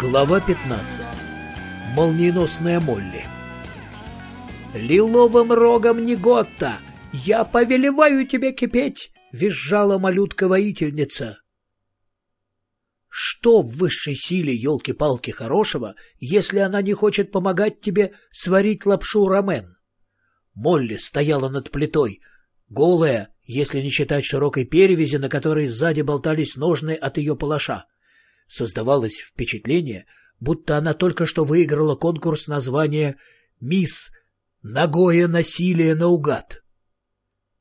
Глава 15. Молниеносная Молли. «Лиловым рогом Неготта! Я повелеваю тебе кипеть!» — визжала малютка-воительница. Что в высшей силе елки-палки хорошего, если она не хочет помогать тебе сварить лапшу рамен? Молли стояла над плитой, голая, если не считать широкой перевязи, на которой сзади болтались ножны от ее палаша. Создавалось впечатление, будто она только что выиграла конкурс названия «Мисс Ногое насилие наугад».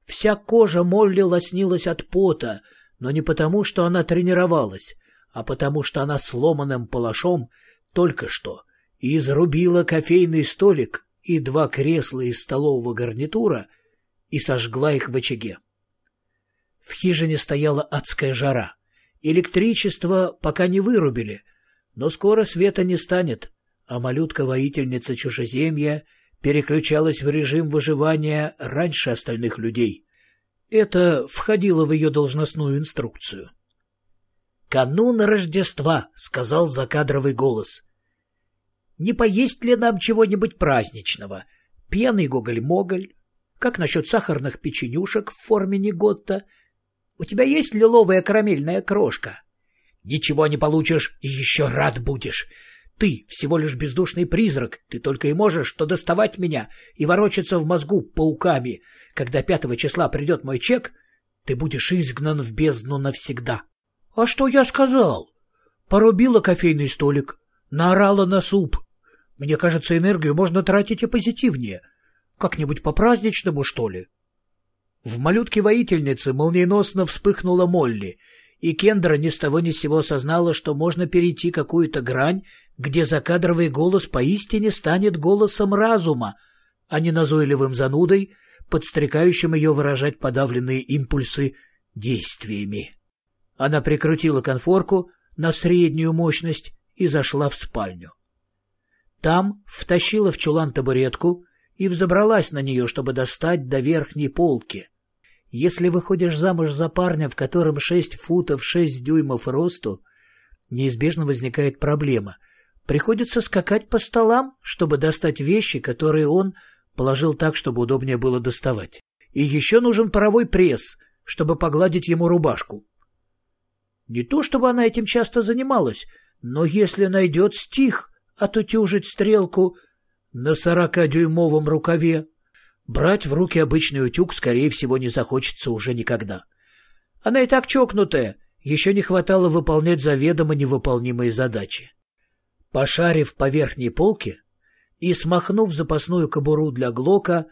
Вся кожа Молли лоснилась от пота, но не потому, что она тренировалась, а потому, что она сломанным палашом только что изрубила кофейный столик и два кресла из столового гарнитура и сожгла их в очаге. В хижине стояла адская жара. Электричество пока не вырубили, но скоро света не станет, а малютка-воительница чужеземья переключалась в режим выживания раньше остальных людей. Это входило в ее должностную инструкцию. «Канун Рождества», — сказал закадровый голос. «Не поесть ли нам чего-нибудь праздничного? Пьяный гоголь-моголь? Как насчет сахарных печенюшек в форме неготта? У тебя есть лиловая карамельная крошка? Ничего не получишь и еще рад будешь. Ты всего лишь бездушный призрак, ты только и можешь что доставать меня и ворочаться в мозгу пауками. Когда пятого числа придет мой чек, ты будешь изгнан в бездну навсегда. А что я сказал? Порубила кофейный столик, наорала на суп. Мне кажется, энергию можно тратить и позитивнее. Как-нибудь по-праздничному, что ли? В малютке-воительнице молниеносно вспыхнула Молли, и Кендра ни с того ни с сего осознала, что можно перейти какую-то грань, где закадровый голос поистине станет голосом разума, а не назойливым занудой, подстрекающим ее выражать подавленные импульсы действиями. Она прикрутила конфорку на среднюю мощность и зашла в спальню. Там втащила в чулан табуретку и взобралась на нее, чтобы достать до верхней полки. Если выходишь замуж за парня, в котором шесть футов шесть дюймов росту, неизбежно возникает проблема. Приходится скакать по столам, чтобы достать вещи, которые он положил так, чтобы удобнее было доставать. И еще нужен паровой пресс, чтобы погладить ему рубашку. Не то, чтобы она этим часто занималась, но если найдет стих отутюжить стрелку — на сорокадюймовом рукаве. Брать в руки обычный утюг, скорее всего, не захочется уже никогда. Она и так чокнутая, еще не хватало выполнять заведомо невыполнимые задачи. Пошарив по верхней полке и смахнув запасную кобуру для глока,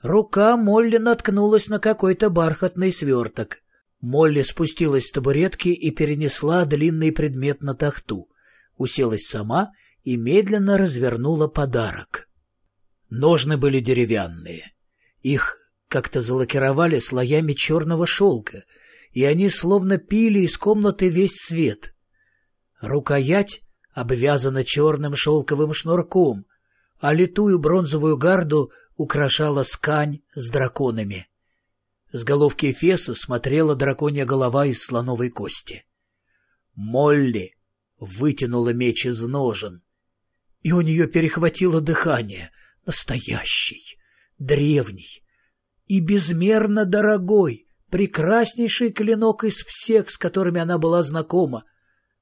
рука Молли наткнулась на какой-то бархатный сверток. Молли спустилась с табуретки и перенесла длинный предмет на тахту. Уселась сама и медленно развернула подарок. Ножны были деревянные. Их как-то залакировали слоями черного шелка, и они словно пили из комнаты весь свет. Рукоять обвязана черным шелковым шнурком, а литую бронзовую гарду украшала скань с драконами. С головки Эфеса смотрела драконья голова из слоновой кости. Молли вытянула меч из ножен, и у нее перехватило дыхание. Настоящий, древний и безмерно дорогой, прекраснейший клинок из всех, с которыми она была знакома.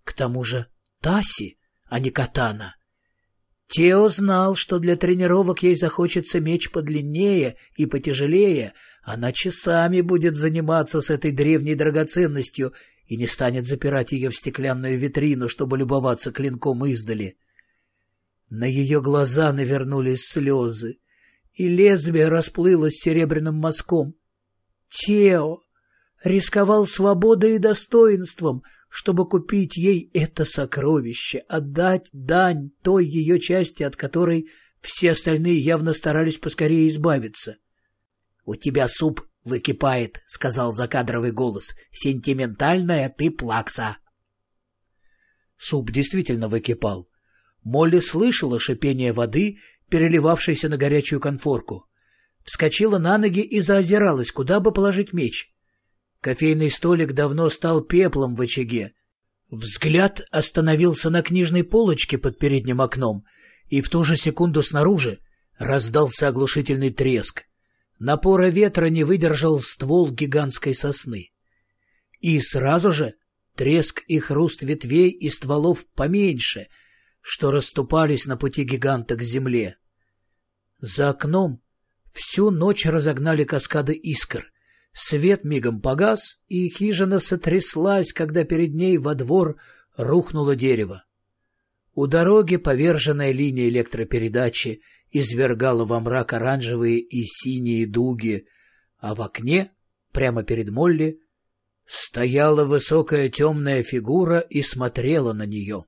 К тому же Таси, а не Катана. Тео знал, что для тренировок ей захочется меч подлиннее и потяжелее, она часами будет заниматься с этой древней драгоценностью и не станет запирать ее в стеклянную витрину, чтобы любоваться клинком издали. На ее глаза навернулись слезы, и лезвие расплылось серебряным мазком. Тео рисковал свободой и достоинством, чтобы купить ей это сокровище, отдать дань той ее части, от которой все остальные явно старались поскорее избавиться. — У тебя суп выкипает, — сказал закадровый голос. — Сентиментальная ты плакса. Суп действительно выкипал. Молли слышала шипение воды, переливавшейся на горячую конфорку. Вскочила на ноги и заозиралась, куда бы положить меч. Кофейный столик давно стал пеплом в очаге. Взгляд остановился на книжной полочке под передним окном, и в ту же секунду снаружи раздался оглушительный треск. Напора ветра не выдержал ствол гигантской сосны. И сразу же треск и хруст ветвей и стволов поменьше, что расступались на пути гиганта к земле. За окном всю ночь разогнали каскады искр, Свет мигом погас, и хижина сотряслась, когда перед ней во двор рухнуло дерево. У дороги поверженная линия электропередачи извергала во мрак оранжевые и синие дуги, а в окне, прямо перед Молли, стояла высокая темная фигура и смотрела на нее.